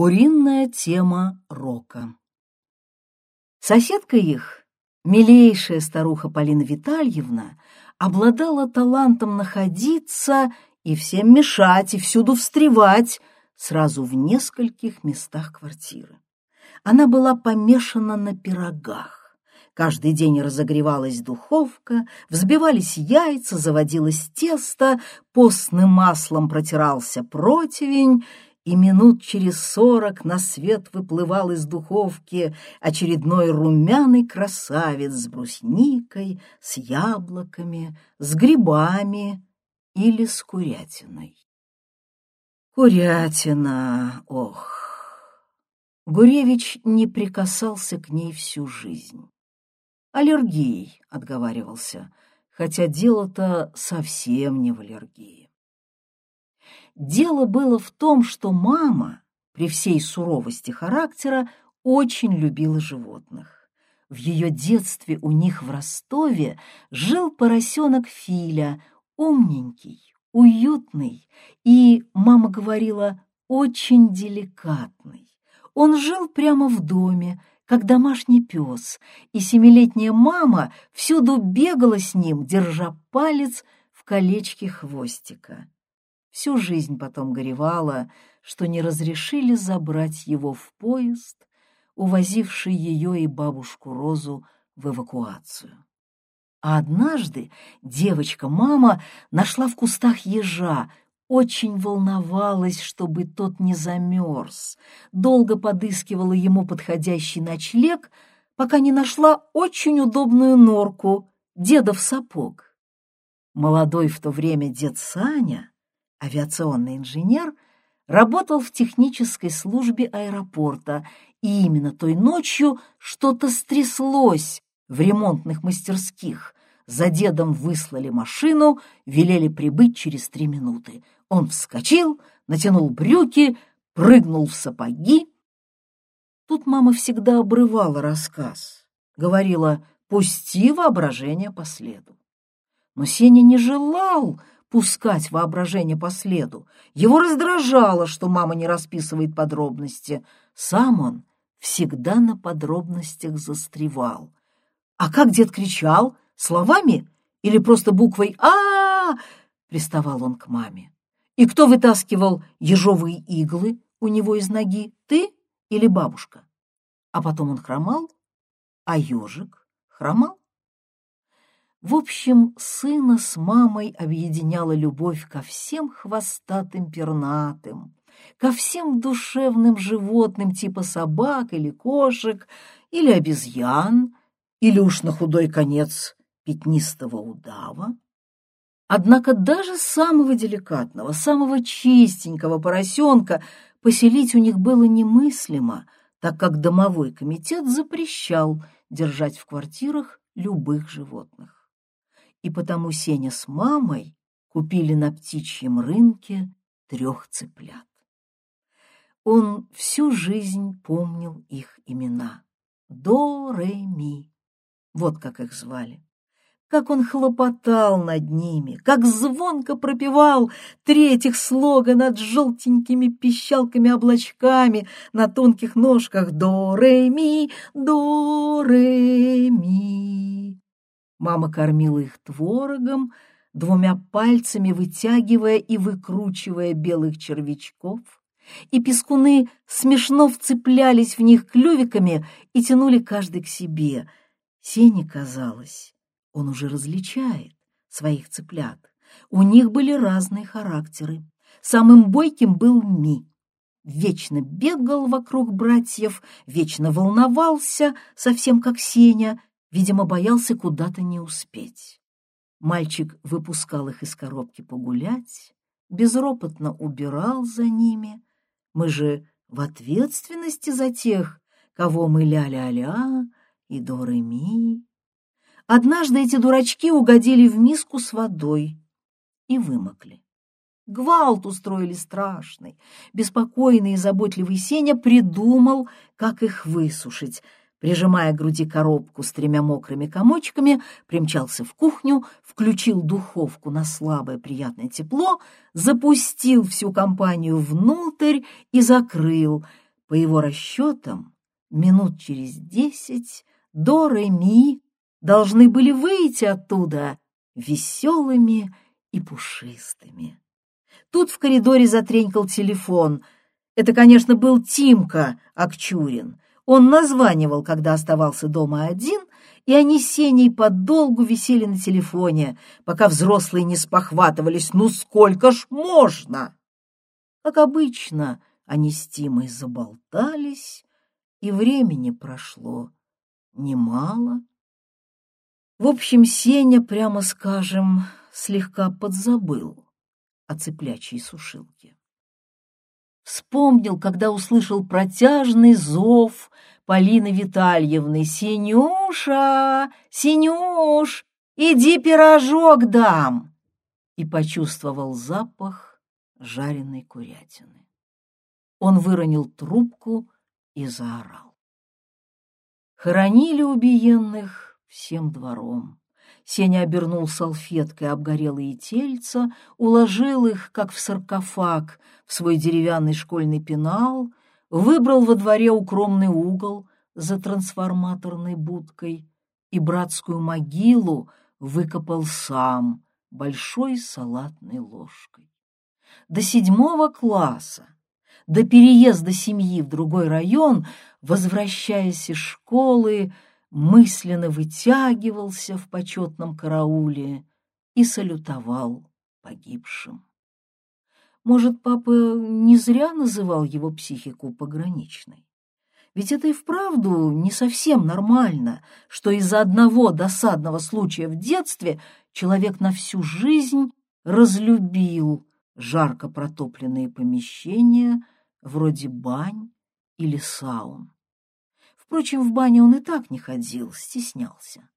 Куриная тема рока. Соседка их, милейшая старуха Полина Витальевна, обладала талантом находиться и всем мешать, и всюду встревать, сразу в нескольких местах квартиры. Она была помешана на пирогах. Каждый день разогревалась духовка, взбивались яйца, заводилось тесто, постным маслом протирался противень, и минут через сорок на свет выплывал из духовки очередной румяный красавец с брусникой, с яблоками, с грибами или с курятиной. Курятина, ох! Гуревич не прикасался к ней всю жизнь. Аллергией отговаривался, хотя дело-то совсем не в аллергии. Дело было в том, что мама, при всей суровости характера, очень любила животных. В ее детстве у них в Ростове жил поросенок Филя, умненький, уютный и, мама говорила, очень деликатный. Он жил прямо в доме, как домашний пес, и семилетняя мама всюду бегала с ним, держа палец в колечке хвостика. Всю жизнь потом горевала, что не разрешили забрать его в поезд, увозивший ее и бабушку Розу в эвакуацию. А однажды девочка-мама нашла в кустах ежа, очень волновалась, чтобы тот не замерз, долго подыскивала ему подходящий ночлег, пока не нашла очень удобную норку, дедов сапог. Молодой в то время дед Саня авиационный инженер, работал в технической службе аэропорта, и именно той ночью что-то стряслось в ремонтных мастерских. За дедом выслали машину, велели прибыть через три минуты. Он вскочил, натянул брюки, прыгнул в сапоги. Тут мама всегда обрывала рассказ, говорила «пусти воображение по следу». Но Сеня не желал пускать воображение по следу. Его раздражало, что мама не расписывает подробности. Сам он всегда на подробностях застревал. А как дед кричал? Словами или просто буквой а, приставал он к маме. И кто вытаскивал ежовые иглы у него из ноги, ты или бабушка? А потом он хромал, а ежик хромал. В общем, сына с мамой объединяла любовь ко всем хвостатым пернатым, ко всем душевным животным типа собак или кошек, или обезьян, или уж на худой конец пятнистого удава. Однако даже самого деликатного, самого чистенького поросенка поселить у них было немыслимо, так как домовой комитет запрещал держать в квартирах любых животных и потому Сеня с мамой купили на птичьем рынке трех цыплят. Он всю жизнь помнил их имена. До, ми. Вот как их звали. Как он хлопотал над ними, как звонко пропевал третьих слога над желтенькими пищалками-облачками на тонких ножках до, ре, ми, до, ре, ми. Мама кормила их творогом, двумя пальцами вытягивая и выкручивая белых червячков, и пескуны смешно вцеплялись в них клювиками и тянули каждый к себе. Сене казалось, он уже различает своих цыплят. У них были разные характеры. Самым бойким был Ми. Вечно бегал вокруг братьев, вечно волновался, совсем как Сеня, Видимо, боялся куда-то не успеть. Мальчик выпускал их из коробки погулять, безропотно убирал за ними. Мы же в ответственности за тех, кого мы ля-ля-ля и до-ре-ми. Однажды эти дурачки угодили в миску с водой и вымокли. Гвалт устроили страшный. Беспокойный и заботливый Сеня придумал, как их высушить — прижимая к груди коробку с тремя мокрыми комочками, примчался в кухню, включил духовку на слабое приятное тепло, запустил всю компанию внутрь и закрыл. По его расчетам, минут через десять до Ми должны были выйти оттуда веселыми и пушистыми. Тут в коридоре затренькал телефон. Это, конечно, был Тимка Акчурин. Он названивал, когда оставался дома один, и они с Сеней подолгу висели на телефоне, пока взрослые не спохватывались. «Ну сколько ж можно?» Как обычно, они с Тимой заболтались, и времени прошло немало. В общем, Сеня, прямо скажем, слегка подзабыл о цыплячьей сушилке. Вспомнил, когда услышал протяжный зов Полины Витальевны. «Синюша! Синюш! Иди пирожок дам!» И почувствовал запах жареной курятины. Он выронил трубку и заорал. Хоронили убиенных всем двором. Сеня обернул салфеткой обгорелые тельца, уложил их, как в саркофаг, в свой деревянный школьный пенал, выбрал во дворе укромный угол за трансформаторной будкой и братскую могилу выкопал сам большой салатной ложкой. До седьмого класса до переезда семьи в другой район, возвращаясь из школы, мысленно вытягивался в почетном карауле и салютовал погибшим. Может, папа не зря называл его психику пограничной? Ведь это и вправду не совсем нормально, что из-за одного досадного случая в детстве человек на всю жизнь разлюбил жарко протопленные помещения, вроде бань или саун. Впрочем, в баню он и так не ходил, стеснялся.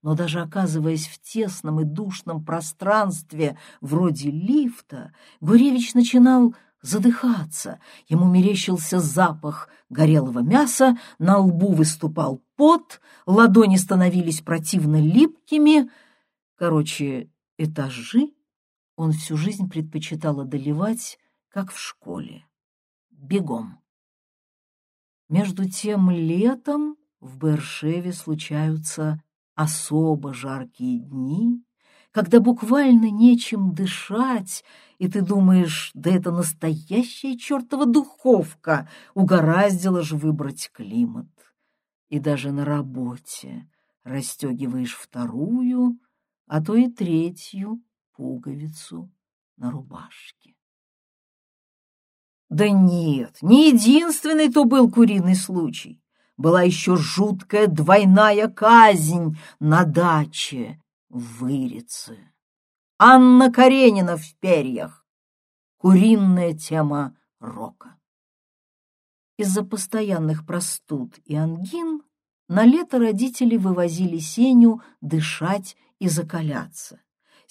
Но даже оказываясь в тесном и душном пространстве вроде лифта, Гуревич начинал задыхаться. Ему мерещился запах горелого мяса, на лбу выступал пот, ладони становились противно липкими. Короче, этажи он всю жизнь предпочитал одолевать, как в школе бегом. Между тем летом в Бершеве случаются особо жаркие дни, когда буквально нечем дышать, и ты думаешь, да это настоящая чертова духовка, угораздило же выбрать климат. И даже на работе расстегиваешь вторую, а то и третью пуговицу на рубашке. Да нет, не единственный то был куриный случай. Была еще жуткая двойная казнь на даче в Вырице. Анна Каренина в перьях. Куриная тема рока. Из-за постоянных простуд и ангин на лето родители вывозили Сеню дышать и закаляться.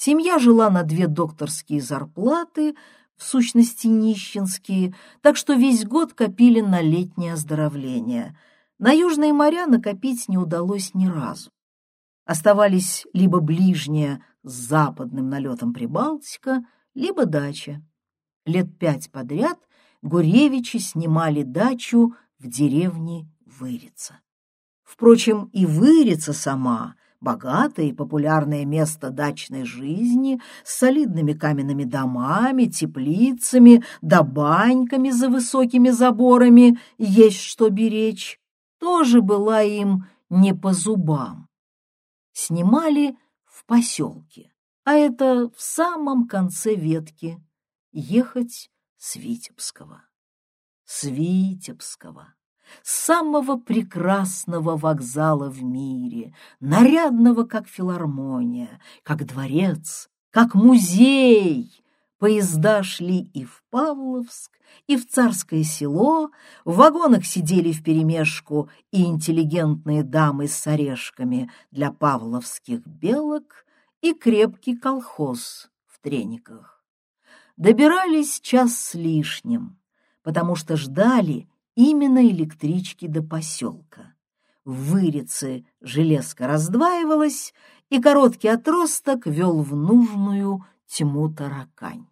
Семья жила на две докторские зарплаты – в сущности нищенские, так что весь год копили на летнее оздоровление. На южные моря накопить не удалось ни разу. Оставались либо ближняя с западным налетом Прибалтика, либо дача. Лет пять подряд Гуревичи снимали дачу в деревне Вырица. Впрочем, и Вырица сама богатое и популярное место дачной жизни с солидными каменными домами, теплицами да баньками за высокими заборами, есть что беречь, тоже была им не по зубам. Снимали в поселке, а это в самом конце ветки, ехать с Витебского. С Витебского самого прекрасного вокзала в мире, нарядного, как филармония, как дворец, как музей. Поезда шли и в Павловск, и в Царское село, в вагонах сидели вперемешку и интеллигентные дамы с орешками для павловских белок, и крепкий колхоз в трениках. Добирались час с лишним, потому что ждали именно электрички до поселка. В Вырице железка раздваивалась, и короткий отросток вел в нужную тьму таракань.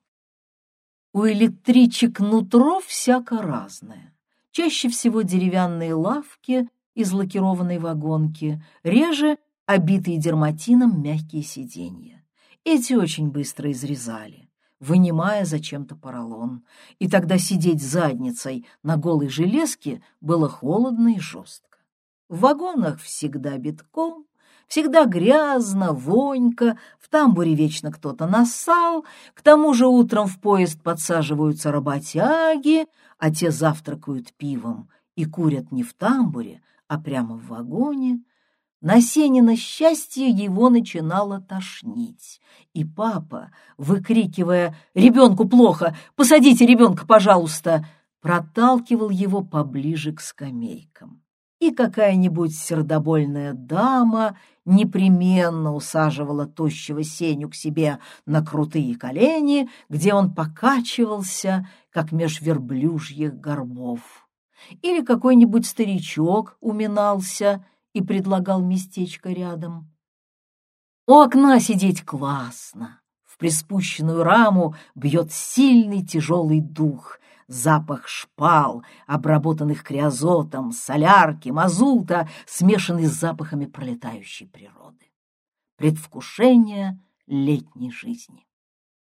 У электричек нутро всяко разное. чаще всего деревянные лавки из лакированной вагонки, реже обитые дерматином мягкие сиденья. Эти очень быстро изрезали, вынимая зачем-то поролон, и тогда сидеть задницей на голой железке было холодно и жестко. В вагонах всегда битком, всегда грязно, вонько, в тамбуре вечно кто-то нассал, к тому же утром в поезд подсаживаются работяги, а те завтракают пивом и курят не в тамбуре, а прямо в вагоне. На Сенина счастье его начинало тошнить, и папа, выкрикивая «Ребенку плохо! Посадите ребенка, пожалуйста!» проталкивал его поближе к скамейкам и какая-нибудь сердобольная дама непременно усаживала тощего Сеню к себе на крутые колени, где он покачивался, как меж верблюжьих горбов. Или какой-нибудь старичок уминался и предлагал местечко рядом. У окна сидеть классно. В приспущенную раму бьет сильный тяжелый дух, запах шпал, обработанных криозотом, солярки, мазута, смешанный с запахами пролетающей природы. Предвкушение летней жизни.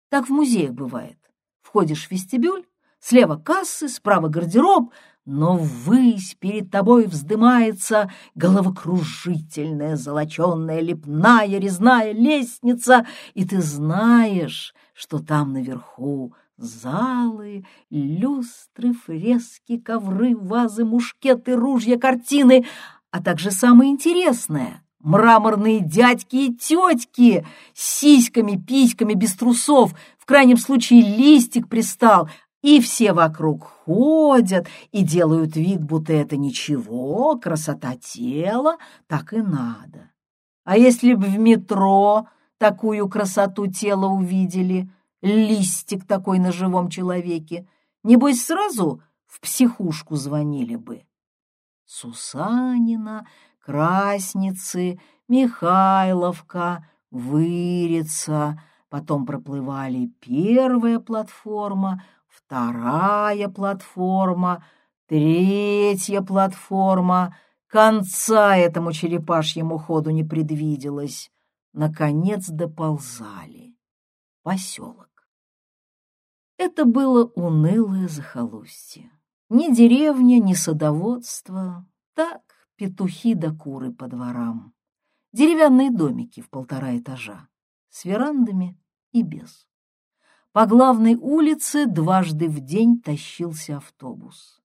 Так в музеях бывает. Входишь в вестибюль, слева кассы, справа гардероб, но ввысь перед тобой вздымается головокружительная, золоченная, лепная, резная лестница, и ты знаешь, что там наверху Залы, люстры, фрески, ковры, вазы, мушкеты, ружья, картины, а также самое интересное — мраморные дядьки и тетки с сиськами, письками, без трусов, в крайнем случае листик пристал, и все вокруг ходят и делают вид, будто это ничего, красота тела, так и надо. А если бы в метро такую красоту тела увидели — листик такой на живом человеке, небось сразу в психушку звонили бы. Сусанина, Красницы, Михайловка, Вырица, потом проплывали первая платформа, вторая платформа, третья платформа. Конца этому черепашьему ходу не предвиделось. Наконец доползали. Поселок. Это было унылое захолустье. Ни деревня, ни садоводство. Так, петухи да куры по дворам. Деревянные домики в полтора этажа, с верандами и без. По главной улице дважды в день тащился автобус.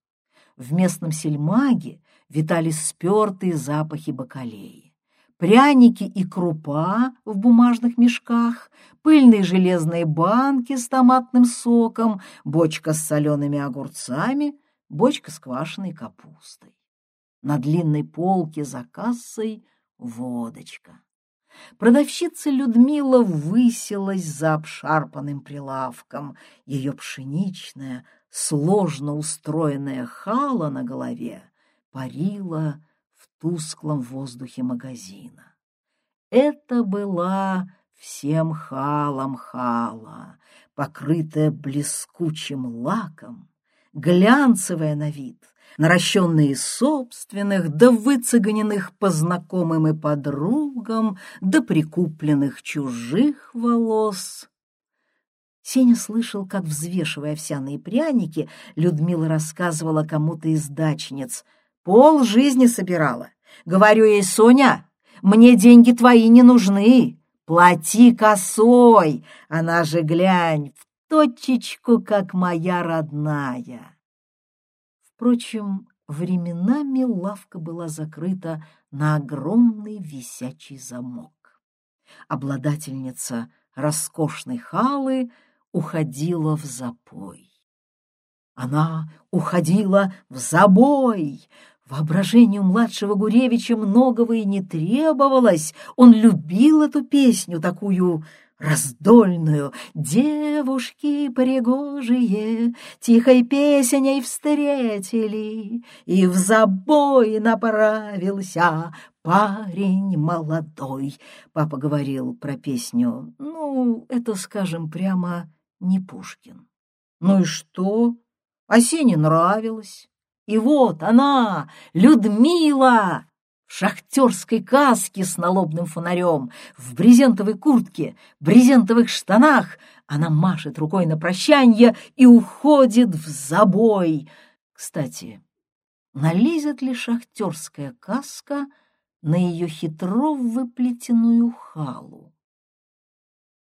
В местном сельмаге витали спертые запахи бакалеи пряники и крупа в бумажных мешках, пыльные железные банки с томатным соком, бочка с солеными огурцами, бочка с квашеной капустой. На длинной полке за кассой водочка. Продавщица Людмила высилась за обшарпанным прилавком. Ее пшеничная, сложно устроенная хала на голове парила тусклом воздухе магазина. Это была всем халом хала, покрытая блескучим лаком, глянцевая на вид, наращенная из собственных, да выцеганенных по знакомым и подругам, да прикупленных чужих волос. Сеня слышал, как, взвешивая овсяные пряники, Людмила рассказывала кому-то из дачниц — Пол жизни собирала. Говорю ей, Соня, мне деньги твои не нужны. Плати косой. Она же, глянь, в точечку, как моя родная. Впрочем, временами лавка была закрыта на огромный висячий замок. Обладательница роскошной халы уходила в запой. Она уходила в забой, Воображению младшего Гуревича многого и не требовалось. Он любил эту песню, такую раздольную. Девушки пригожие тихой песеней встретили, И в забой направился парень молодой. Папа говорил про песню. Ну, это, скажем прямо, не Пушкин. Ну и что? Осине нравилось. И вот она, Людмила, в шахтерской каске с налобным фонарем, в брезентовой куртке, брезентовых штанах. Она машет рукой на прощанье и уходит в забой. Кстати, налезет ли шахтерская каска на ее хитро выплетенную халу?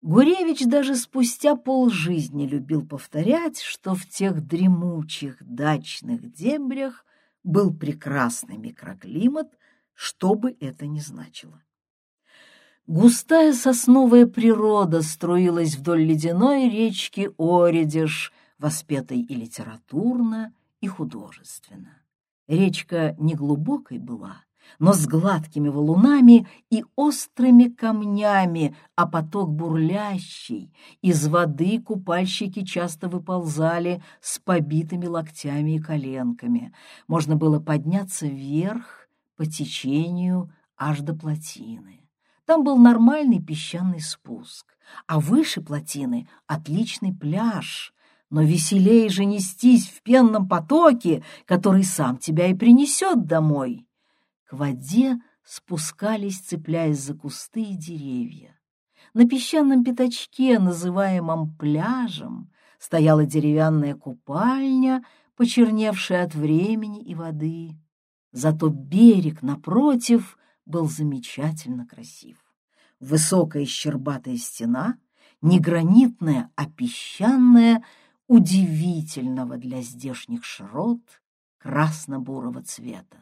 Гуревич даже спустя полжизни любил повторять, что в тех дремучих дачных дебрях был прекрасный микроклимат, что бы это ни значило. Густая сосновая природа струилась вдоль ледяной речки Оредиш, воспетой и литературно, и художественно. Речка неглубокой была, но с гладкими валунами и острыми камнями, а поток бурлящий. Из воды купальщики часто выползали с побитыми локтями и коленками. Можно было подняться вверх по течению аж до плотины. Там был нормальный песчаный спуск, а выше плотины — отличный пляж, но веселее же нестись в пенном потоке, который сам тебя и принесет домой. К воде спускались, цепляясь за кусты и деревья. На песчаном пятачке, называемом пляжем, стояла деревянная купальня, почерневшая от времени и воды. Зато берег, напротив, был замечательно красив. Высокая щербатая стена, не гранитная, а песчаная, удивительного для здешних широт красно-бурого цвета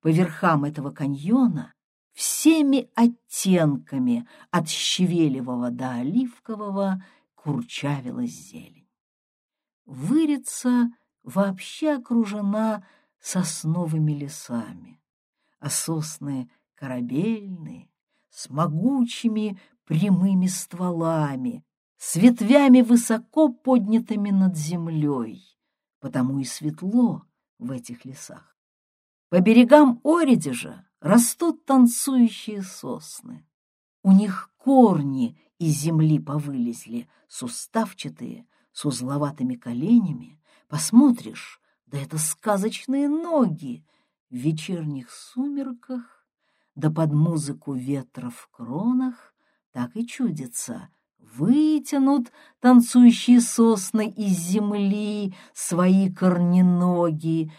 по верхам этого каньона всеми оттенками от щавелевого до оливкового курчавилась зелень. Вырица вообще окружена сосновыми лесами, а сосны корабельные, с могучими прямыми стволами, с ветвями высоко поднятыми над землей, потому и светло в этих лесах. По берегам Оридежа растут танцующие сосны. У них корни из земли повылезли, суставчатые, с узловатыми коленями. Посмотришь, да это сказочные ноги в вечерних сумерках, да под музыку ветра в кронах, так и чудится — вытянут танцующие сосны из земли свои корненоги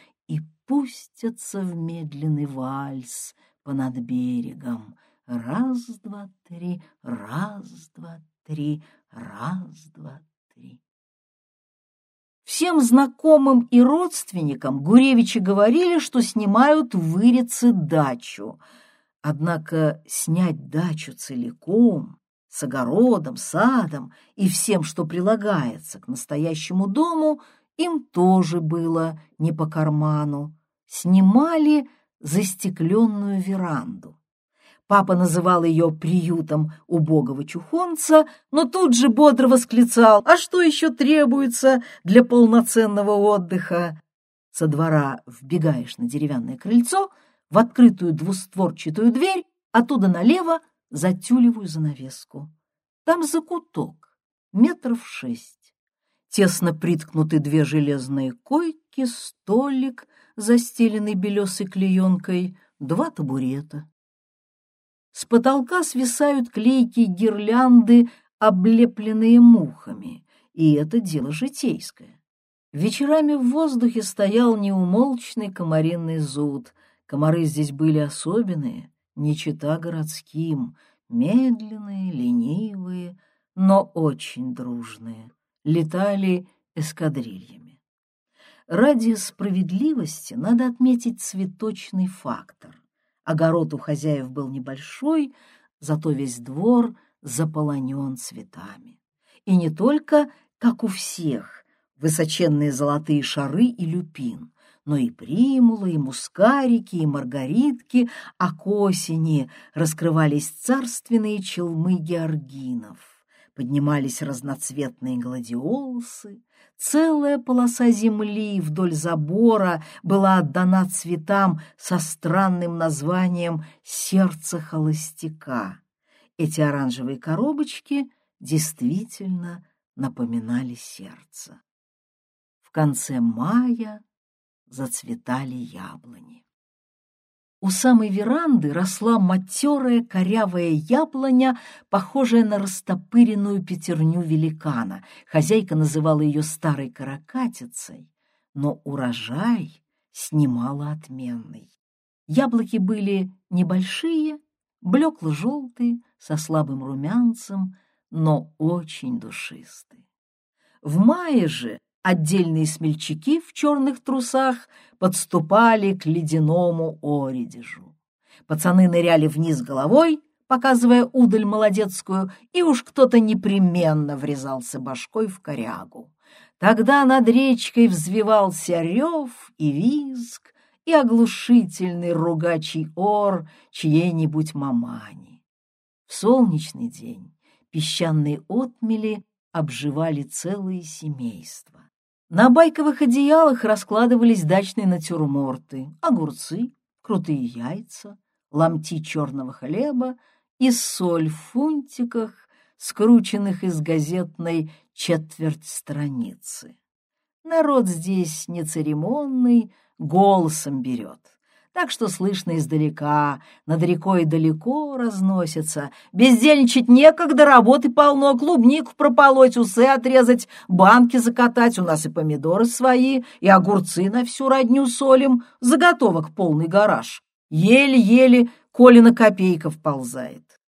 пустятся в медленный вальс понад берегом. Раз, два, три, раз, два, три, раз, два, три. Всем знакомым и родственникам Гуревичи говорили, что снимают в Вырице дачу. Однако снять дачу целиком, с огородом, садом и всем, что прилагается к настоящему дому, им тоже было не по карману. Снимали застекленную веранду. Папа называл ее приютом убогого чухонца, но тут же бодро восклицал, а что еще требуется для полноценного отдыха? Со двора вбегаешь на деревянное крыльцо, в открытую двустворчатую дверь, оттуда налево за тюлевую занавеску. Там закуток, метров шесть тесно приткнуты две железные койки, столик, застеленный белесой клеенкой, два табурета. С потолка свисают клейкие гирлянды, облепленные мухами, и это дело житейское. Вечерами в воздухе стоял неумолчный комаринный зуд. Комары здесь были особенные, не чета городским, медленные, ленивые, но очень дружные летали эскадрильями. Ради справедливости надо отметить цветочный фактор. Огород у хозяев был небольшой, зато весь двор заполонен цветами. И не только, как у всех, высоченные золотые шары и люпин, но и примулы, и мускарики, и маргаритки, а к осени раскрывались царственные челмы георгинов поднимались разноцветные гладиолусы, целая полоса земли вдоль забора была отдана цветам со странным названием «сердце холостяка». Эти оранжевые коробочки действительно напоминали сердце. В конце мая зацветали яблони. У самой веранды росла матерая корявая яблоня, похожая на растопыренную пятерню великана. Хозяйка называла ее старой каракатицей, но урожай снимала отменный. Яблоки были небольшие, блекло-желтые, со слабым румянцем, но очень душистые. В мае же Отдельные смельчаки в черных трусах подступали к ледяному оредежу. Пацаны ныряли вниз головой, показывая удаль молодецкую, и уж кто-то непременно врезался башкой в корягу. Тогда над речкой взвивался рев и визг, и оглушительный ругачий ор чьей-нибудь мамани. В солнечный день песчаные отмели обживали целые семейства. На байковых одеялах раскладывались дачные натюрморты, огурцы, крутые яйца, ломти черного хлеба и соль в фунтиках, скрученных из газетной четверть страницы. Народ здесь нецеремонный, голосом берет так что слышно издалека, над рекой далеко разносится. Бездельничать некогда, работы полно, клубнику прополоть, усы отрезать, банки закатать, у нас и помидоры свои, и огурцы на всю родню солим, заготовок полный гараж. Еле-еле Колина копейка вползает.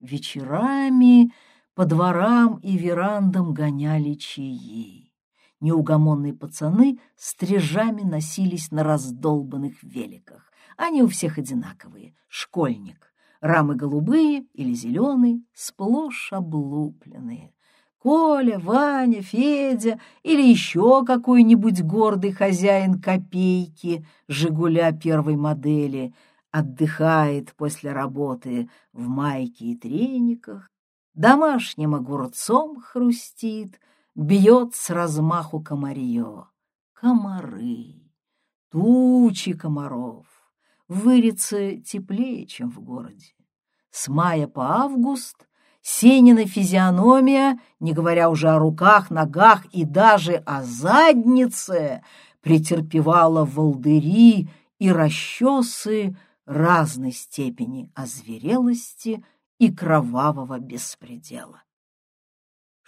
Вечерами по дворам и верандам гоняли чаи неугомонные пацаны стрижами носились на раздолбанных великах. Они у всех одинаковые, школьник. Рамы голубые или зеленые, сплошь облупленные. Коля, Ваня, Федя или еще какой-нибудь гордый хозяин копейки «Жигуля» первой модели отдыхает после работы в майке и трениках, домашним огурцом хрустит — бьет с размаху комарье. Комары, тучи комаров. В теплее, чем в городе. С мая по август Сенина физиономия, не говоря уже о руках, ногах и даже о заднице, претерпевала волдыри и расчесы разной степени озверелости и кровавого беспредела.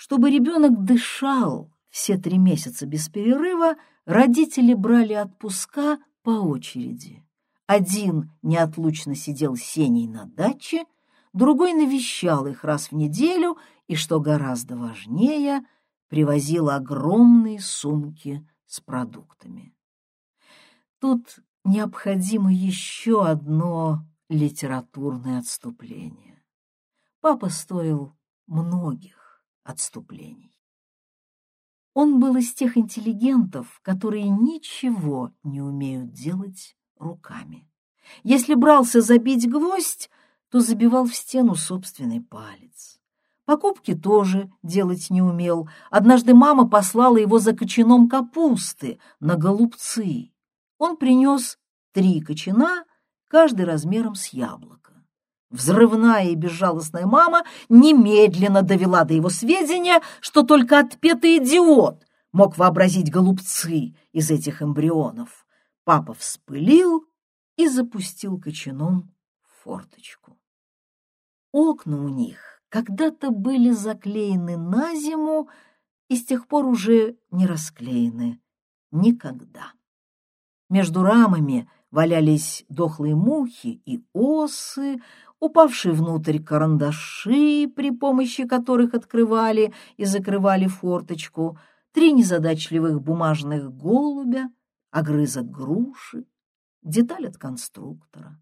Чтобы ребенок дышал все три месяца без перерыва, родители брали отпуска по очереди. Один неотлучно сидел с Сеней на даче, другой навещал их раз в неделю и, что гораздо важнее, привозил огромные сумки с продуктами. Тут необходимо еще одно литературное отступление. Папа стоил многих отступлений. Он был из тех интеллигентов, которые ничего не умеют делать руками. Если брался забить гвоздь, то забивал в стену собственный палец. Покупки тоже делать не умел. Однажды мама послала его за кочаном капусты на голубцы. Он принес три кочана, каждый размером с яблок. Взрывная и безжалостная мама немедленно довела до его сведения, что только отпетый идиот мог вообразить голубцы из этих эмбрионов. Папа вспылил и запустил кочаном форточку. Окна у них когда-то были заклеены на зиму и с тех пор уже не расклеены никогда. Между рамами валялись дохлые мухи и осы, упавшие внутрь карандаши, при помощи которых открывали и закрывали форточку, три незадачливых бумажных голубя, огрызок груши, деталь от конструктора.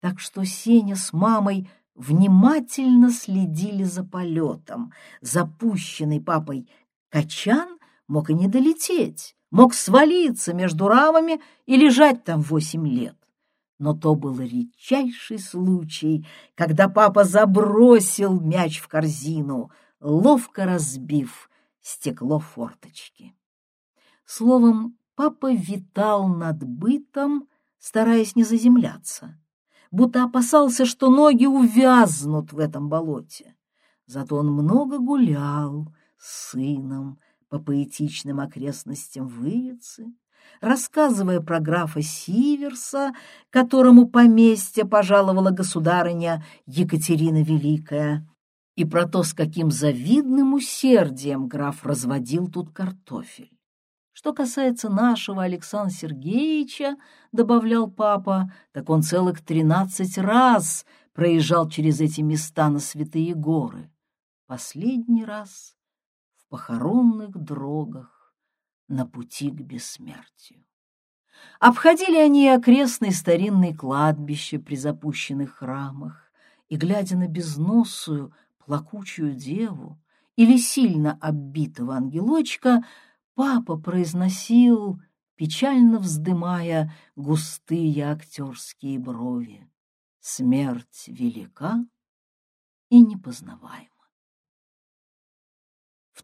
Так что Сеня с мамой внимательно следили за полетом. Запущенный папой качан мог и не долететь, мог свалиться между рамами и лежать там восемь лет но то был редчайший случай, когда папа забросил мяч в корзину, ловко разбив стекло форточки. Словом, папа витал над бытом, стараясь не заземляться, будто опасался, что ноги увязнут в этом болоте. Зато он много гулял с сыном по поэтичным окрестностям Вырицы, рассказывая про графа Сиверса, которому поместье пожаловала государыня Екатерина Великая, и про то, с каким завидным усердием граф разводил тут картофель. Что касается нашего Александра Сергеевича, добавлял папа, так он целых тринадцать раз проезжал через эти места на святые горы. Последний раз похоронных дрогах на пути к бессмертию. Обходили они окрестные старинные кладбища при запущенных храмах, и, глядя на безносую, плакучую деву или сильно оббитого ангелочка, папа произносил, печально вздымая густые актерские брови. Смерть велика и непознаваема.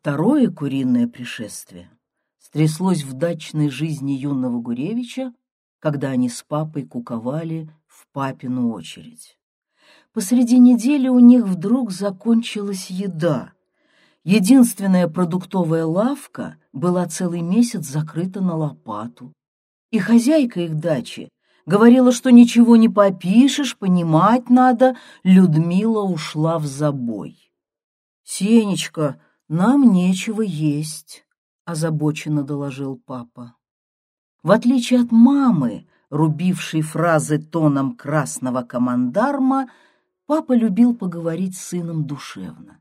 Второе куриное пришествие стряслось в дачной жизни юного Гуревича, когда они с папой куковали в папину очередь. Посреди недели у них вдруг закончилась еда — Единственная продуктовая лавка была целый месяц закрыта на лопату. И хозяйка их дачи говорила, что ничего не попишешь, понимать надо, Людмила ушла в забой. «Сенечка, нам нечего есть», — озабоченно доложил папа. В отличие от мамы, рубившей фразы тоном красного командарма, папа любил поговорить с сыном душевно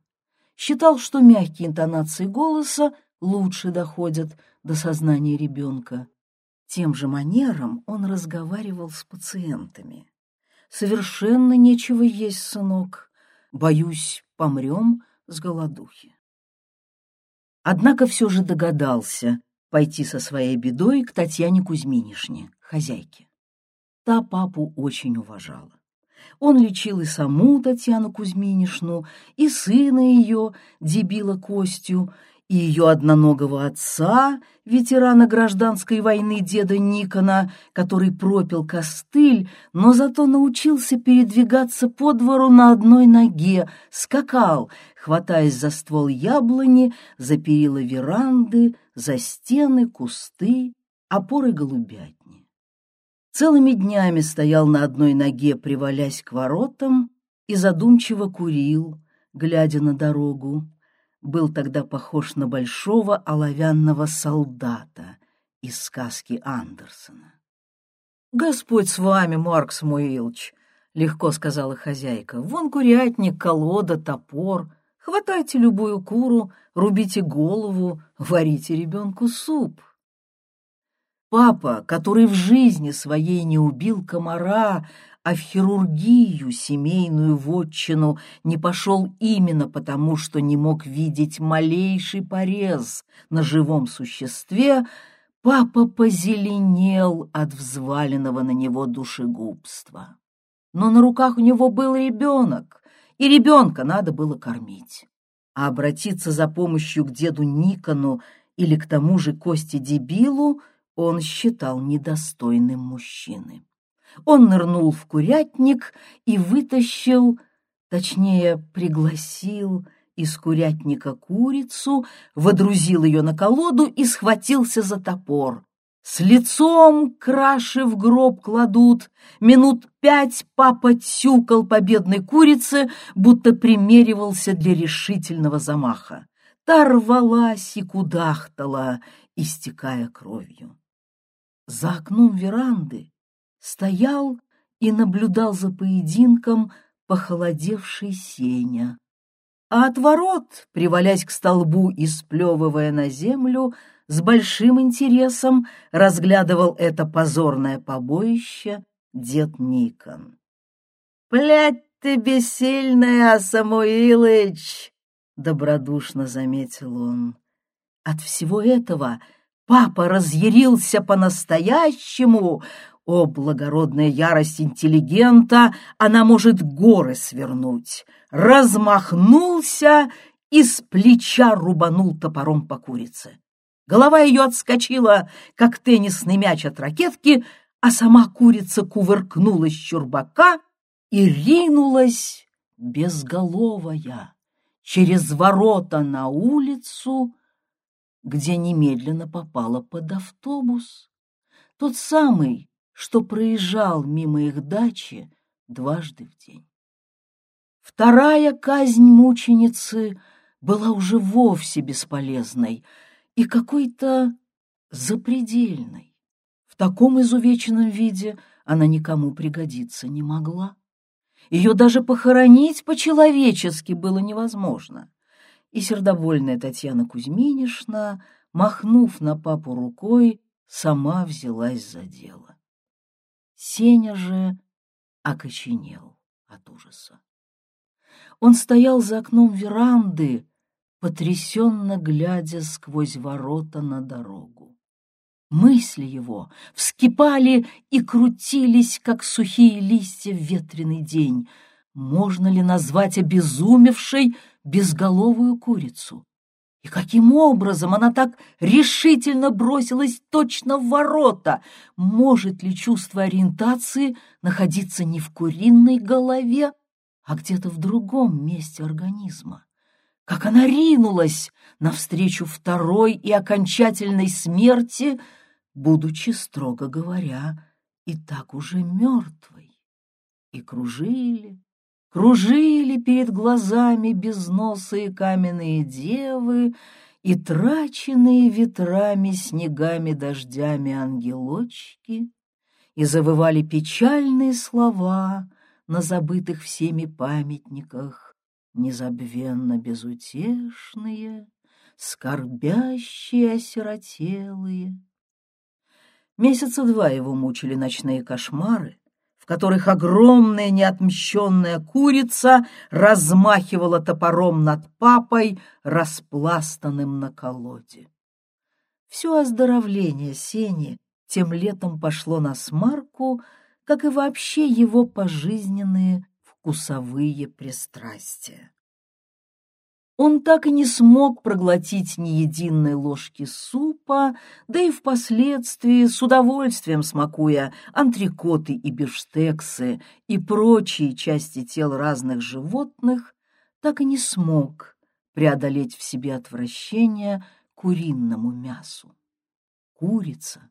считал, что мягкие интонации голоса лучше доходят до сознания ребенка. Тем же манером он разговаривал с пациентами. «Совершенно нечего есть, сынок. Боюсь, помрем с голодухи». Однако все же догадался пойти со своей бедой к Татьяне Кузьминишне, хозяйке. Та папу очень уважала. Он лечил и саму Татьяну Кузьминишну, и сына ее, дебила Костю, и ее одноногого отца, ветерана гражданской войны деда Никона, который пропил костыль, но зато научился передвигаться по двору на одной ноге, скакал, хватаясь за ствол яблони, за перила веранды, за стены, кусты, опоры голубятни. Целыми днями стоял на одной ноге, привалясь к воротам, и задумчиво курил, глядя на дорогу. Был тогда похож на большого оловянного солдата из сказки Андерсона. «Господь с вами, Марк Самуилович!» — легко сказала хозяйка. «Вон курятник, колода, топор. Хватайте любую куру, рубите голову, варите ребенку суп». Папа, который в жизни своей не убил комара, а в хирургию, семейную вотчину, не пошел именно потому, что не мог видеть малейший порез на живом существе, папа позеленел от взваленного на него душегубства. Но на руках у него был ребенок, и ребенка надо было кормить. А обратиться за помощью к деду Никону или к тому же Косте-дебилу — он считал недостойным мужчины. Он нырнул в курятник и вытащил, точнее, пригласил из курятника курицу, водрузил ее на колоду и схватился за топор. С лицом краши в гроб кладут. Минут пять папа тюкал по бедной курице, будто примеривался для решительного замаха. Та рвалась и кудахтала, истекая кровью. За окном веранды стоял и наблюдал за поединком похолодевший Сеня. А от ворот, привалясь к столбу и сплевывая на землю, с большим интересом разглядывал это позорное побоище дед Никон. «Плять ты бессильная, Самуилыч!» — добродушно заметил он. От всего этого Папа разъярился по-настоящему. О, благородная ярость интеллигента! Она может горы свернуть. Размахнулся и с плеча рубанул топором по курице. Голова ее отскочила, как теннисный мяч от ракетки, а сама курица кувыркнулась чурбака и ринулась безголовая через ворота на улицу, где немедленно попала под автобус. тот самый, что проезжал мимо их дачи дважды в день. Вторая казнь мученицы была уже вовсе бесполезной и какой-то запредельной. В таком изувеченном виде она никому пригодиться не могла. Ее даже похоронить по-человечески было невозможно. И сердобольная Татьяна Кузьминишна, махнув на папу рукой, сама взялась за дело. Сеня же окоченел от ужаса. Он стоял за окном веранды, потрясенно глядя сквозь ворота на дорогу. Мысли его вскипали и крутились, как сухие листья в ветреный день. Можно ли назвать обезумевшей безголовую курицу? И каким образом она так решительно бросилась точно в ворота? Может ли чувство ориентации находиться не в куриной голове, а где-то в другом месте организма? Как она ринулась навстречу второй и окончательной смерти, будучи, строго говоря, и так уже мертвой. И кружили, кружили перед глазами безносые каменные девы и траченные ветрами, снегами, дождями ангелочки, и завывали печальные слова на забытых всеми памятниках, незабвенно безутешные, скорбящие осиротелые. Месяца два его мучили ночные кошмары, которых огромная неотмщенная курица размахивала топором над папой, распластанным на колоде. Все оздоровление Сени тем летом пошло на смарку, как и вообще его пожизненные вкусовые пристрастия. Он так и не смог проглотить ни единой ложки супа, да и впоследствии, с удовольствием смакуя антрикоты и бифштексы и прочие части тел разных животных, так и не смог преодолеть в себе отвращение к куринному мясу. Курица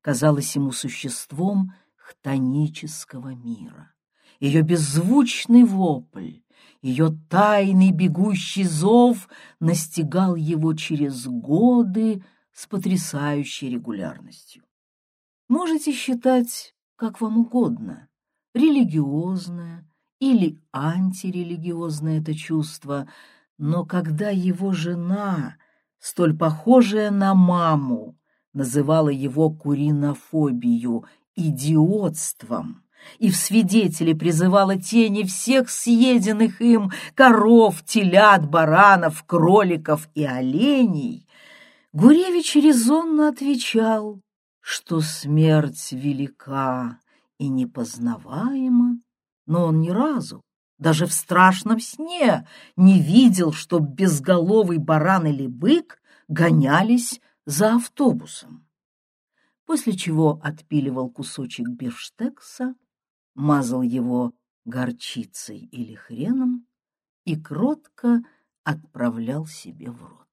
казалась ему существом хтонического мира. Ее беззвучный вопль, ее тайный бегущий зов настигал его через годы с потрясающей регулярностью. Можете считать, как вам угодно, религиозное или антирелигиозное это чувство, но когда его жена, столь похожая на маму, называла его куринофобию идиотством, и в свидетели призывала тени всех съеденных им коров, телят, баранов, кроликов и оленей, Гуревич резонно отвечал, что смерть велика и непознаваема, но он ни разу, даже в страшном сне, не видел, что безголовый баран или бык гонялись за автобусом. После чего отпиливал кусочек бифштекса, мазал его горчицей или хреном и кротко отправлял себе в рот.